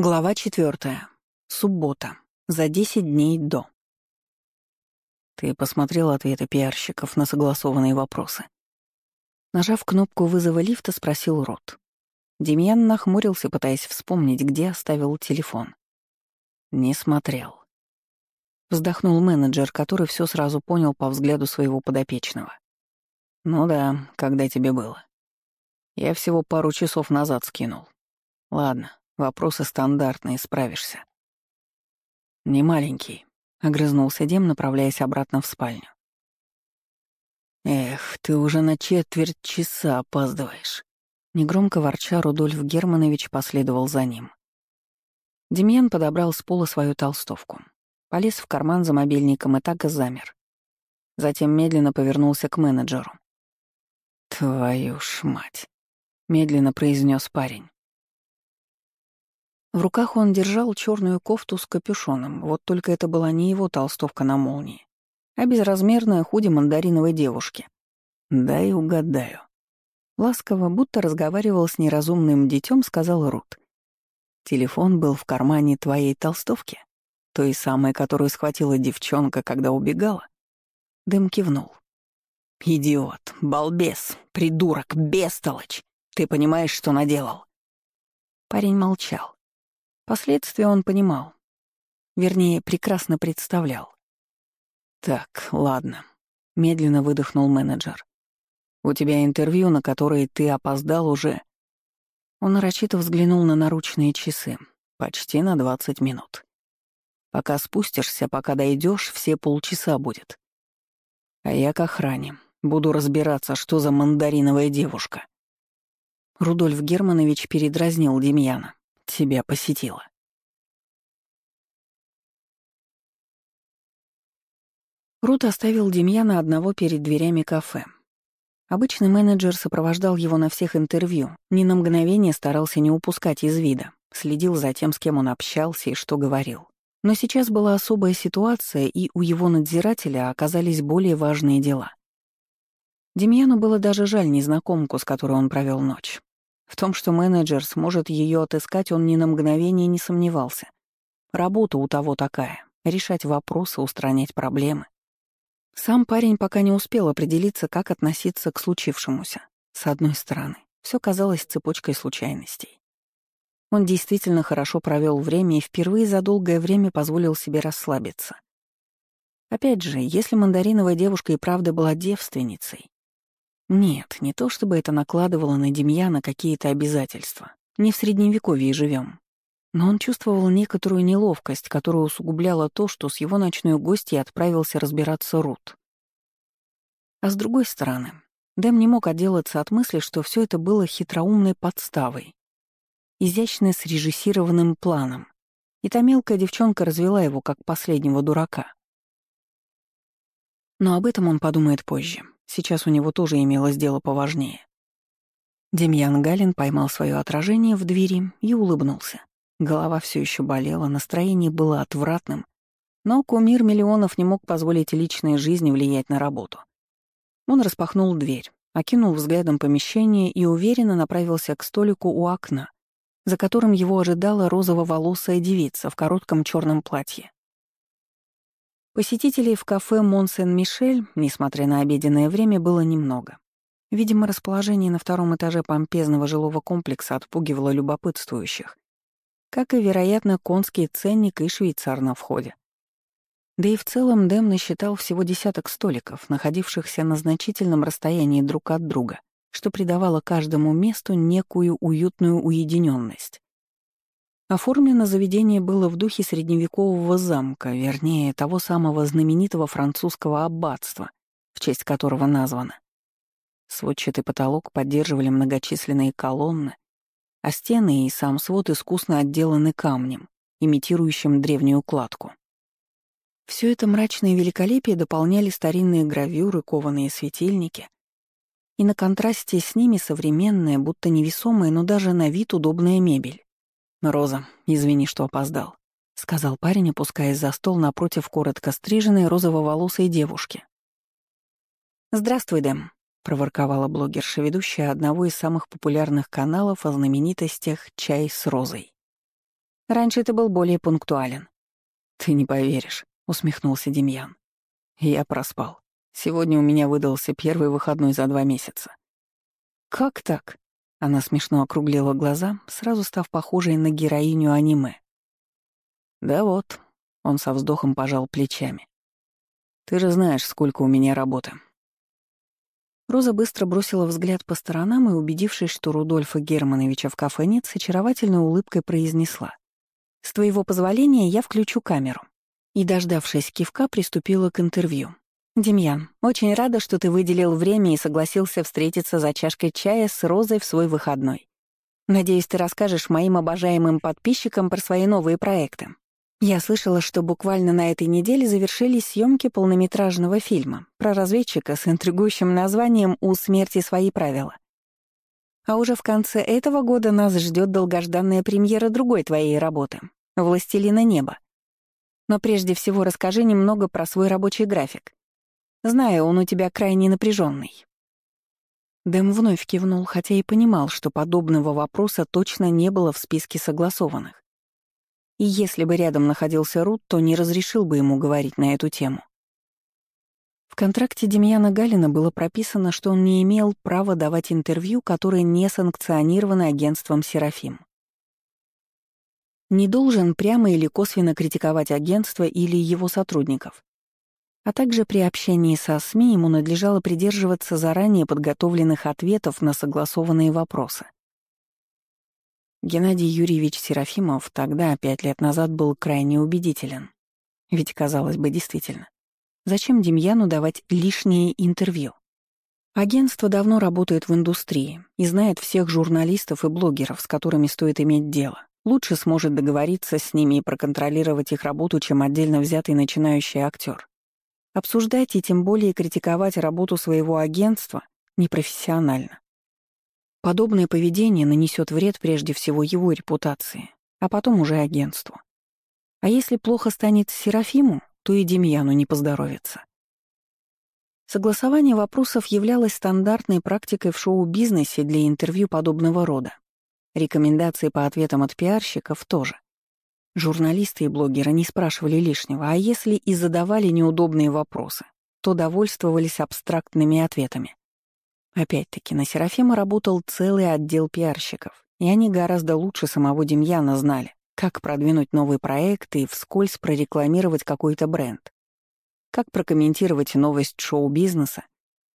Глава четвертая. Суббота. За 10 дней до. Ты посмотрел ответы пиарщиков на согласованные вопросы. Нажав кнопку вызова лифта, спросил Рот. Демьян нахмурился, пытаясь вспомнить, где оставил телефон. Не смотрел. Вздохнул менеджер, который все сразу понял по взгляду своего подопечного. «Ну да, когда тебе было?» «Я всего пару часов назад скинул. Ладно, Вопросы стандартные, справишься. Не маленький, огрызнулся Дем, направляясь обратно в спальню. Эх, ты уже на четверть часа опаздываешь. Негромко ворча, Рудольф Германович последовал за ним. Демьян подобрал с пола свою толстовку. Полез в карман за мобильником и так и замер. Затем медленно повернулся к менеджеру. «Твою ж мать!» — медленно произнес парень. В руках он держал черную кофту с капюшоном, вот только это была не его толстовка на молнии, а безразмерная худи мандариновой девушки. «Дай угадаю». Ласково, будто разговаривал с неразумным детем, сказал Рут. «Телефон был в кармане твоей толстовки, той самой, которую схватила девчонка, когда убегала?» Дым кивнул. «Идиот, балбес, придурок, бестолочь! Ты понимаешь, что наделал?» Парень молчал. Последствия он понимал. Вернее, прекрасно представлял. «Так, ладно», — медленно выдохнул менеджер. «У тебя интервью, на которое ты опоздал уже...» Он нарочито взглянул на наручные часы. Почти на 20 минут. Пока спустишься, пока дойдешь, все полчаса будет. А я к охране. Буду разбираться, что за мандариновая девушка. Рудольф Германович передразнил Демьяна тебя посетила. Рут оставил Демьяна одного перед дверями кафе. Обычный менеджер сопровождал его на всех интервью, ни на мгновение старался не упускать из вида, следил за тем, с кем он общался и что говорил. Но сейчас была особая ситуация, и у его надзирателя оказались более важные дела. Демьяну было даже жаль незнакомку, с которой он провел ночь. В том, что менеджер сможет ее отыскать, он ни на мгновение не сомневался. Работа у того такая — решать вопросы, устранять проблемы. Сам парень пока не успел определиться, как относиться к случившемуся. С одной стороны, все казалось цепочкой случайностей. Он действительно хорошо провел время и впервые за долгое время позволил себе расслабиться. Опять же, если мандариновая девушка и правда была девственницей, нет, не то чтобы это накладывало на Демьяна какие-то обязательства. Не в Средневековье живем. Но он чувствовал некоторую неловкость, которая усугубляла то, что с его ночной гостьей отправился разбираться Рут. А с другой стороны, Дэм не мог отделаться от мысли, что все это было хитроумной подставой, изящно срежиссированным планом, и та мелкая девчонка развела его как последнего дурака. Но об этом он подумает позже. Сейчас у него тоже имелось дело поважнее. Демьян Галин поймал свое отражение в двери и улыбнулся. Голова все еще болела, настроение было отвратным, но кумир миллионов не мог позволить личной жизни влиять на работу. Он распахнул дверь, окинул взглядом помещение и уверенно направился к столику у окна, за которым его ожидала розово-волосая девица в коротком черном платье. Посетителей в кафе Монсен-Мишель, несмотря на обеденное время, было немного. Видимо, расположение на втором этаже помпезного жилого комплекса отпугивало любопытствующих, как и, вероятно, конский ценник и швейцар на входе. Да и в целом Дэм насчитал всего десяток столиков, находившихся на значительном расстоянии друг от друга, что придавало каждому месту некую уютную уединенность. Оформлено заведение было в духе средневекового замка, вернее, того самого знаменитого французского аббатства, в честь которого названо. Сводчатый потолок поддерживали многочисленные колонны, а стены и сам свод искусно отделаны камнем, имитирующим древнюю кладку. Все это мрачное великолепие дополняли старинные гравюры, кованые светильники, и на контрасте с ними современная, будто невесомая, но даже на вид удобная мебель. «Роза, извини, что опоздал», — сказал парень, опускаясь за стол напротив коротко стриженной розово-волосой девушки. «Здравствуй, Дэм», — проворковала блогерша, ведущая одного из самых популярных каналов о знаменитостях «Чай с розой». Раньше ты был более пунктуален». «Ты не поверишь», — усмехнулся Демьян. «Я проспал. Сегодня у меня выдался первый выходной за два месяца». «Как так?» Она смешно округлила глаза, сразу став похожей на героиню аниме. «Да вот», — он со вздохом пожал плечами. «Ты же знаешь, сколько у меня работы». Роза быстро бросила взгляд по сторонам и, убедившись, что Рудольфа Германовича в кафе нет, с очаровательной улыбкой произнесла. «С твоего позволения я включу камеру». И, дождавшись кивка, приступила к интервью. «Демьян, очень рада, что ты выделил время и согласился встретиться за чашкой чая с Розой в свой выходной. Надеюсь, ты расскажешь моим обожаемым подписчикам про свои новые проекты. Я слышала, что буквально на этой неделе завершились съемки полнометражного фильма про разведчика с интригующим названием «У смерти свои правила». А уже в конце этого года нас ждет долгожданная премьера другой твоей работы «Властелина неба». Но прежде всего расскажи немного про свой рабочий график. Знаю, он у тебя крайне напряженный. Дэм вновь кивнул, хотя и понимал, что подобного вопроса точно не было в списке согласованных. И если бы рядом находился Рут, то не разрешил бы ему говорить на эту тему. В контракте Демьяна Галина было прописано, что он не имел права давать интервью, которые не санкционированы агентством «Серафим». Не должен прямо или косвенно критиковать агентство или его сотрудников, а также при общении со СМИ ему надлежало придерживаться заранее подготовленных ответов на согласованные вопросы. Геннадий Юрьевич Серафимов тогда, пять лет назад, был крайне убедителен. Ведь, казалось бы, действительно, зачем Демьяну давать лишние интервью? Агентство давно работает в индустрии и знает всех журналистов и блогеров, с которыми стоит иметь дело. Лучше сможет договориться с ними и проконтролировать их работу, чем отдельно взятый начинающий актер. Обсуждать и тем более критиковать работу своего агентства непрофессионально. Подобное поведение нанесет вред прежде всего его репутации, а потом уже агентству. А если плохо станет Серафиму, то и Демьяну не поздоровится. Согласование вопросов являлось стандартной практикой в шоу-бизнесе для интервью подобного рода. Рекомендации по ответам от пиарщиков тоже. Журналисты и блогеры не спрашивали лишнего, а если и задавали неудобные вопросы, то довольствовались абстрактными ответами. Опять-таки, на Серафима работал целый отдел пиарщиков, и они гораздо лучше самого Демьяна знали, как продвинуть новый проект и вскользь прорекламировать какой-то бренд, как прокомментировать новость шоу-бизнеса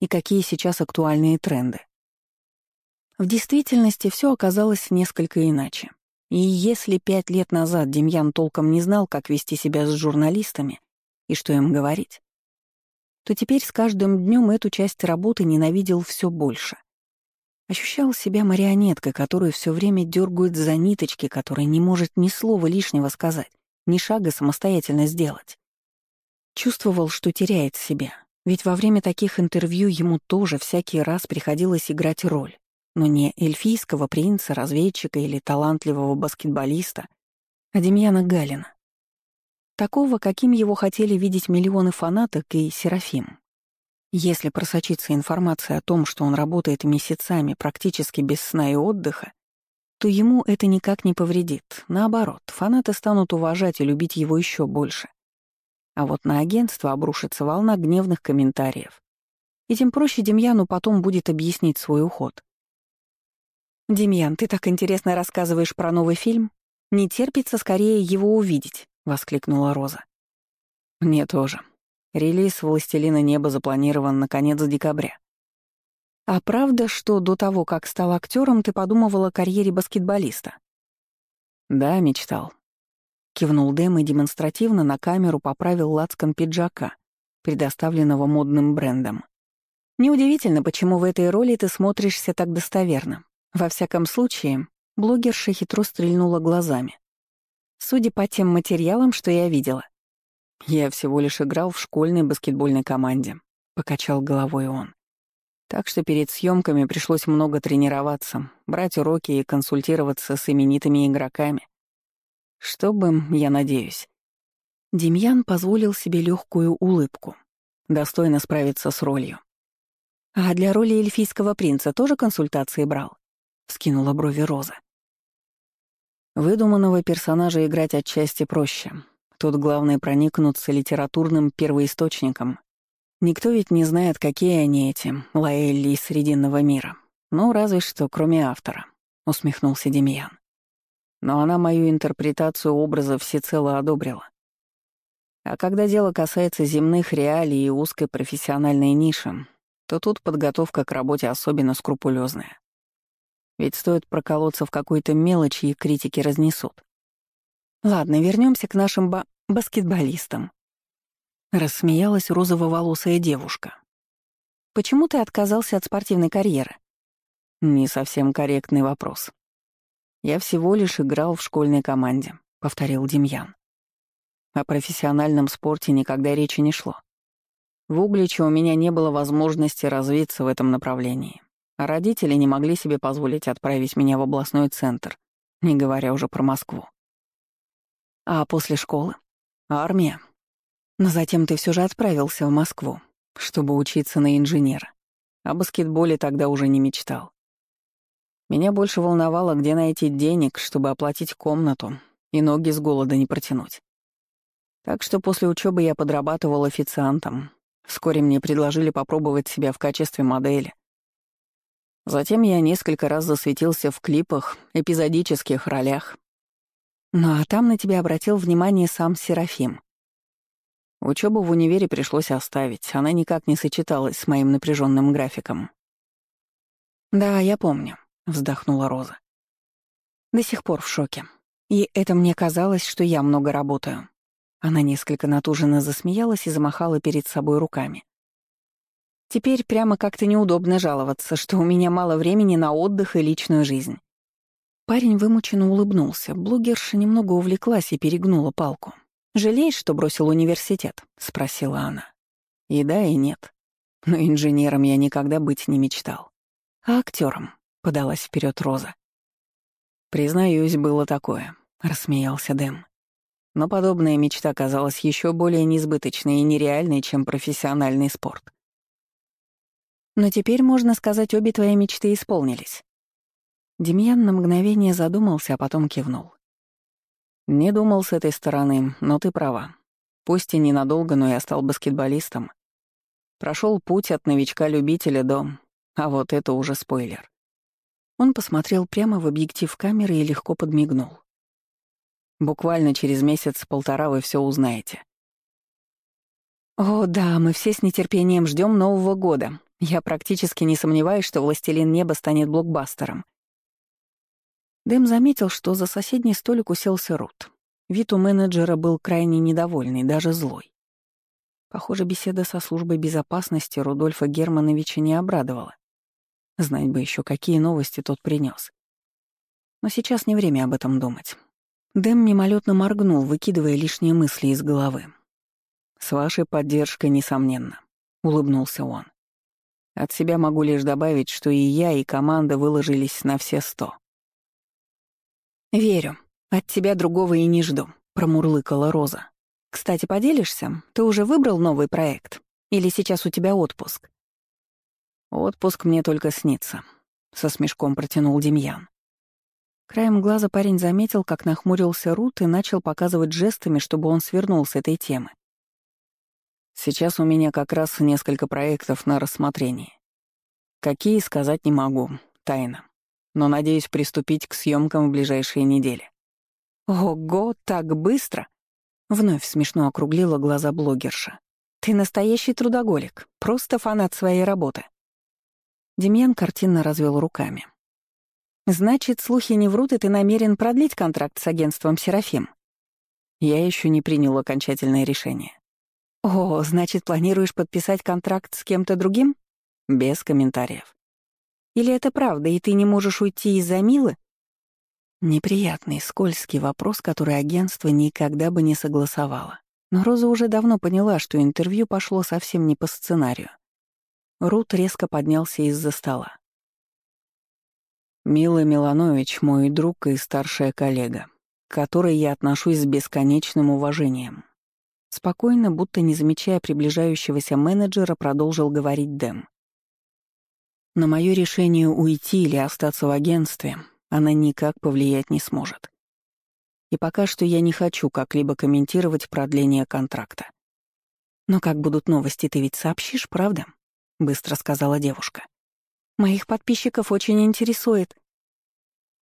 и какие сейчас актуальные тренды. В действительности все оказалось несколько иначе. И если пять лет назад Демьян толком не знал, как вести себя с журналистами и что им говорить, то теперь с каждым днем эту часть работы ненавидел все больше. Ощущал себя марионеткой, которую все время дергают за ниточки, которая не может ни слова лишнего сказать, ни шага самостоятельно сделать. Чувствовал, что теряет себя, ведь во время таких интервью ему тоже всякий раз приходилось играть роль но не эльфийского принца, разведчика или талантливого баскетболиста, а Демьяна Галина. Такого, каким его хотели видеть миллионы фанаток и Серафим. Если просочится информация о том, что он работает месяцами практически без сна и отдыха, то ему это никак не повредит. Наоборот, фанаты станут уважать и любить его еще больше. А вот на агентство обрушится волна гневных комментариев. И тем проще Демьяну потом будет объяснить свой уход. «Демьян, ты так интересно рассказываешь про новый фильм. Не терпится скорее его увидеть», — воскликнула Роза. «Мне тоже. Релиз «Властелина неба» запланирован на конец декабря. А правда, что до того, как стал актером, ты подумывал о карьере баскетболиста? Да, мечтал. Кивнул Дэм и демонстративно на камеру поправил лацкан пиджака, предоставленного модным брендом. Неудивительно, почему в этой роли ты смотришься так достоверно. Во всяком случае, блогерша хитро стрельнула глазами. Судя по тем материалам, что я видела. Я всего лишь играл в школьной баскетбольной команде, покачал головой он. Так что перед съемками пришлось много тренироваться, брать уроки и консультироваться с именитыми игроками. Чтобы, я надеюсь. Демьян позволил себе легкую улыбку. Достойно справиться с ролью. А для роли эльфийского принца тоже консультации брал? — вскинула брови Роза. Выдуманного персонажа играть отчасти проще. Тут главное проникнуться литературным первоисточником. Никто ведь не знает, какие они эти, Лаэлли из Срединного мира. Ну, разве что, кроме автора, — усмехнулся Демьян. Но она мою интерпретацию образа всецело одобрила. А когда дело касается земных реалий и узкой профессиональной ниши, то тут подготовка к работе особенно скрупулезная. Ведь стоит проколоться в какой-то мелочи, и критики разнесут. Ладно, вернемся к нашим ба баскетболистам. Рассмеялась розово-волосая девушка. Почему ты отказался от спортивной карьеры? Не совсем корректный вопрос. Я всего лишь играл в школьной команде, повторил Демьян. О профессиональном спорте никогда речи не шло. В Угличе у меня не было возможности развиться в этом направлении. А родители не могли себе позволить отправить меня в областной центр, не говоря уже про Москву. А после школы? Армия. Но затем ты все же отправился в Москву, чтобы учиться на инженера. О баскетболе тогда уже не мечтал. Меня больше волновало, где найти денег, чтобы оплатить комнату и ноги с голода не протянуть. Так что после учебы я подрабатывал официантом. Вскоре мне предложили попробовать себя в качестве модели. Затем я несколько раз засветился в клипах, эпизодических ролях. Ну а там на тебя обратил внимание сам Серафим. Учебу в универе пришлось оставить, она никак не сочеталась с моим напряженным графиком. «Да, я помню», — вздохнула Роза. «До сих пор в шоке. И это мне казалось, что я много работаю». Она несколько натуженно засмеялась и замахала перед собой руками. Теперь прямо как-то неудобно жаловаться, что у меня мало времени на отдых и личную жизнь. Парень вымученно улыбнулся. Блогерша немного увлеклась и перегнула палку. «Жалеешь, что бросил университет?» — спросила она. И да, и нет. Но инженером я никогда быть не мечтал. А актером? подалась вперед Роза. «Признаюсь, было такое», — рассмеялся Дэм. Но подобная мечта казалась еще более несбыточной и нереальной, чем профессиональный спорт. Но теперь, можно сказать, обе твои мечты исполнились. Демьян на мгновение задумался, а потом кивнул. Не думал с этой стороны, но ты права. Пусть и ненадолго, но я стал баскетболистом. Прошел путь от новичка-любителя до... А вот это уже спойлер. Он посмотрел прямо в объектив камеры и легко подмигнул. Буквально через месяц-полтора вы все узнаете. О, да, мы все с нетерпением ждем Нового года, я практически не сомневаюсь, что «Властелин неба» станет блокбастером. Дэм заметил, что за соседний столик уселся Рут. Вид у менеджера был крайне недовольный, даже злой. Похоже, беседа со службой безопасности Рудольфа Германовича не обрадовала. Знать бы еще, какие новости тот принес. Но сейчас не время об этом думать. Дэм мимолетно моргнул, выкидывая лишние мысли из головы. «С вашей поддержкой, несомненно», — улыбнулся он. От себя могу лишь добавить, что и я, и команда выложились на все сто. «Верю. От тебя другого и не жду», — промурлыкала Роза. «Кстати, поделишься? Ты уже выбрал новый проект? Или сейчас у тебя отпуск?» «Отпуск мне только снится», — со смешком протянул Демьян. Краем глаза парень заметил, как нахмурился Рут и начал показывать жестами, чтобы он свернул с этой темы. Сейчас у меня как раз несколько проектов на рассмотрении. Какие, сказать не могу, тайна. Но надеюсь приступить к съемкам в ближайшие недели. Ого, так быстро! Вновь смешно округлила глаза блогерша. Ты настоящий трудоголик, просто фанат своей работы. Демьян картинно развел руками. Значит, слухи не врут, и ты намерен продлить контракт с агентством «Серафим»? Я еще не принял окончательное решение. «О, значит, планируешь подписать контракт с кем-то другим?» Без комментариев. «Или это правда, и ты не можешь уйти из-за Милы?» Неприятный, скользкий вопрос, который агентство никогда бы не согласовало. Но Роза уже давно поняла, что интервью пошло совсем не по сценарию. Рут резко поднялся из-за стола. «Мила Миланович — мой друг и старшая коллега, к которой я отношусь с бесконечным уважением. Спокойно, будто не замечая приближающегося менеджера, продолжил говорить Дэм. На мое решение уйти или остаться в агентстве она никак повлиять не сможет. И пока что я не хочу как-либо комментировать продление контракта. Но как будут новости, ты ведь сообщишь, правда? Быстро сказала девушка. Моих подписчиков очень интересует.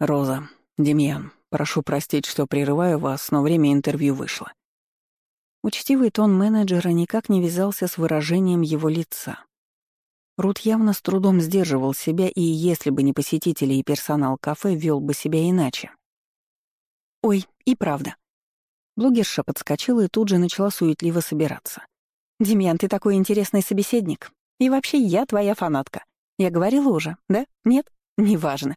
Роза, Демьян, прошу простить, что прерываю вас, но время интервью вышло. Учтивый тон менеджера никак не вязался с выражением его лица. Рут явно с трудом сдерживал себя, и если бы не посетители и персонал кафе, вел бы себя иначе. «Ой, и правда». Блогерша подскочила и тут же начала суетливо собираться. «Демьян, ты такой интересный собеседник. И вообще, я твоя фанатка. Я говорила уже, да? Нет? Неважно.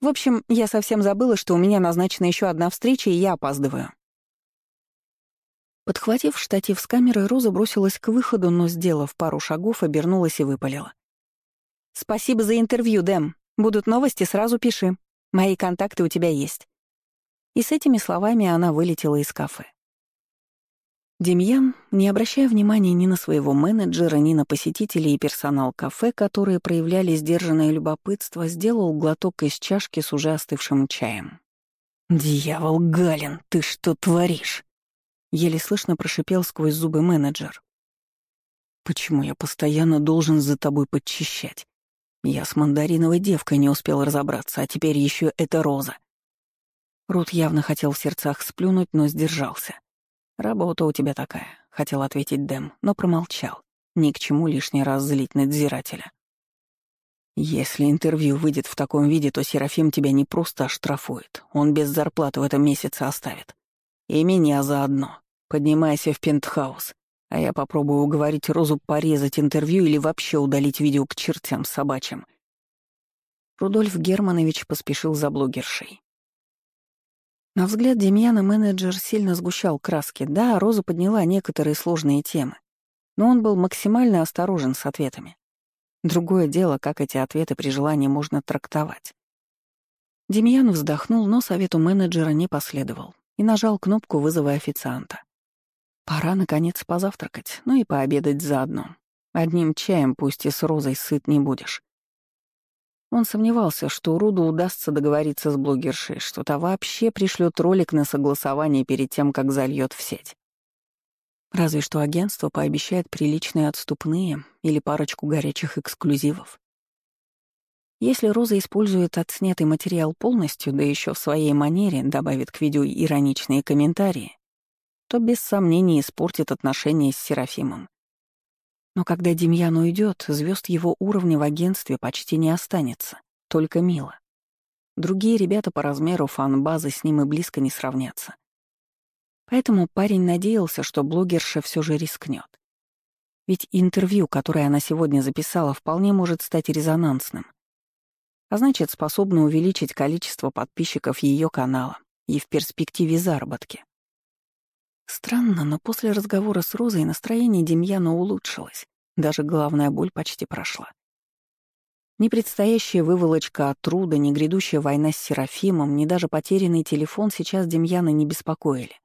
В общем, я совсем забыла, что у меня назначена еще одна встреча, и я опаздываю. Подхватив штатив с камерой, Роза бросилась к выходу, но, сделав пару шагов, обернулась и выпалила. «Спасибо за интервью, Дэм. Будут новости, сразу пиши. Мои контакты у тебя есть». И с этими словами она вылетела из кафе. Демьян, не обращая внимания ни на своего менеджера, ни на посетителей и персонал кафе, которые проявляли сдержанное любопытство, сделал глоток из чашки с уже остывшим чаем. «Дьявол, Галин, ты что творишь?» Еле слышно прошипел сквозь зубы менеджер. «Почему я постоянно должен за тобой подчищать? Я с мандариновой девкой не успел разобраться, а теперь еще эта роза». Рут явно хотел в сердцах сплюнуть, но сдержался. «Работа у тебя такая», — хотел ответить Дэм, но промолчал. Ни к чему лишний раз злить надзирателя. «Если интервью выйдет в таком виде, то Серафим тебя не просто оштрафует, он без зарплаты в этом месяце оставит. И меня заодно. Поднимайся в пентхаус, а я попробую уговорить Розу порезать интервью или вообще удалить видео к чертям собачьим. Рудольф Германович поспешил за блогершей. На взгляд Демьяна менеджер сильно сгущал краски. Да, Роза подняла некоторые сложные темы, но он был максимально осторожен с ответами. Другое дело, как эти ответы при желании можно трактовать. Демьян вздохнул, но совету менеджера не последовал и нажал кнопку вызова официанта. Пора, наконец, позавтракать, ну и пообедать заодно. Одним чаем, пусть и с розой, сыт не будешь. Он сомневался, что Руду удастся договориться с блогершей, что та вообще пришлет ролик на согласование перед тем, как зальет в сеть. Разве что агентство пообещает приличные отступные или парочку горячих эксклюзивов. Если Роза использует отснятый материал полностью, да еще в своей манере добавит к видео ироничные комментарии, то без сомнений испортит отношения с Серафимом. Но когда Демьян уйдет, звезд его уровня в агентстве почти не останется, только Мила. Другие ребята по размеру фан-базы с ним и близко не сравнятся. Поэтому парень надеялся, что блогерша все же рискнет. Ведь интервью, которое она сегодня записала, вполне может стать резонансным — а значит, способна увеличить количество подписчиков ее канала и в перспективе заработки. Странно, но после разговора с Розой настроение Демьяна улучшилось, даже главная боль почти прошла. Ни предстоящая выволочка от труда, ни грядущая война с Серафимом, ни даже потерянный телефон сейчас Демьяна не беспокоили.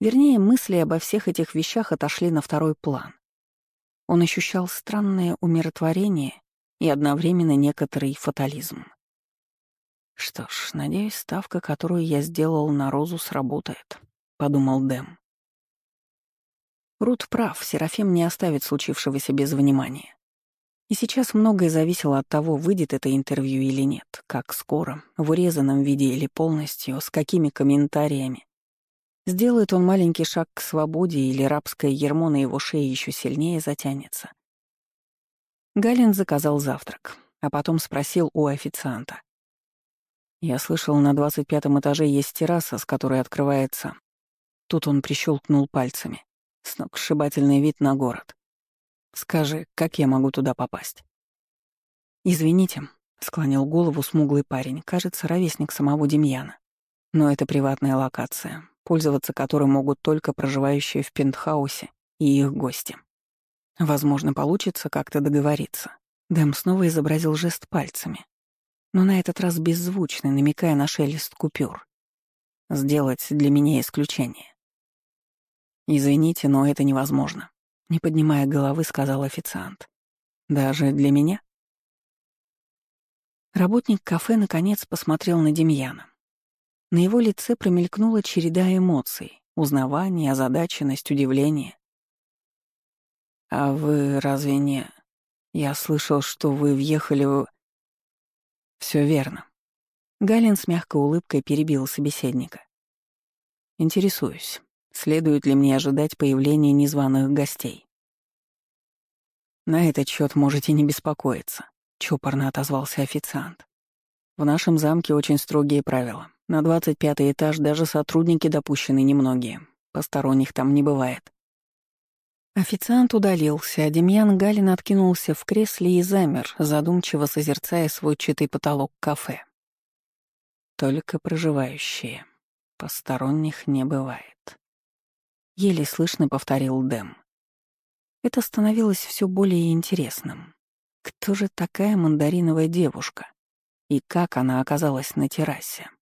Вернее, мысли обо всех этих вещах отошли на второй план. Он ощущал странное умиротворение и одновременно некоторый фатализм. «Что ж, надеюсь, ставка, которую я сделал на Розу, сработает», — подумал Дэм. Рут прав, Серафим не оставит случившегося без внимания. И сейчас многое зависело от того, выйдет это интервью или нет, как скоро, в урезанном виде или полностью, с какими комментариями. Сделает он маленький шаг к свободе или рабское ермо на его шее еще сильнее затянется. Галин заказал завтрак, а потом спросил у официанта. «Я слышал, на двадцать пятом этаже есть терраса, с которой открывается...» Тут он прищелкнул пальцами. Сногсшибательный вид на город. «Скажи, как я могу туда попасть?» «Извините», — склонил голову смуглый парень, кажется, ровесник самого Демьяна. «Но это приватная локация, пользоваться которой могут только проживающие в пентхаусе и их гости». Возможно, получится как-то договориться. Дэм снова изобразил жест пальцами, но на этот раз беззвучный, намекая на шелест купюр. Сделать для меня исключение. «Извините, но это невозможно», — не поднимая головы, сказал официант. «Даже для меня?» Работник кафе наконец посмотрел на Демьяна. На его лице промелькнула череда эмоций — узнавание, озадаченность, удивление. «А вы разве не...» «Я слышал, что вы въехали в...» Все верно». Галин с мягкой улыбкой перебил собеседника. «Интересуюсь, следует ли мне ожидать появления незваных гостей?» «На этот счет можете не беспокоиться», — чопорно отозвался официант. «В нашем замке очень строгие правила. На двадцать пятый этаж даже сотрудники допущены немногие. Посторонних там не бывает». Официант удалился, а Демьян Галин откинулся в кресле и замер, задумчиво созерцая свой читый потолок кафе. Только проживающие. Посторонних не бывает. Еле слышно повторил Дэм. Это становилось все более интересным. Кто же такая мандариновая девушка? И как она оказалась на террасе?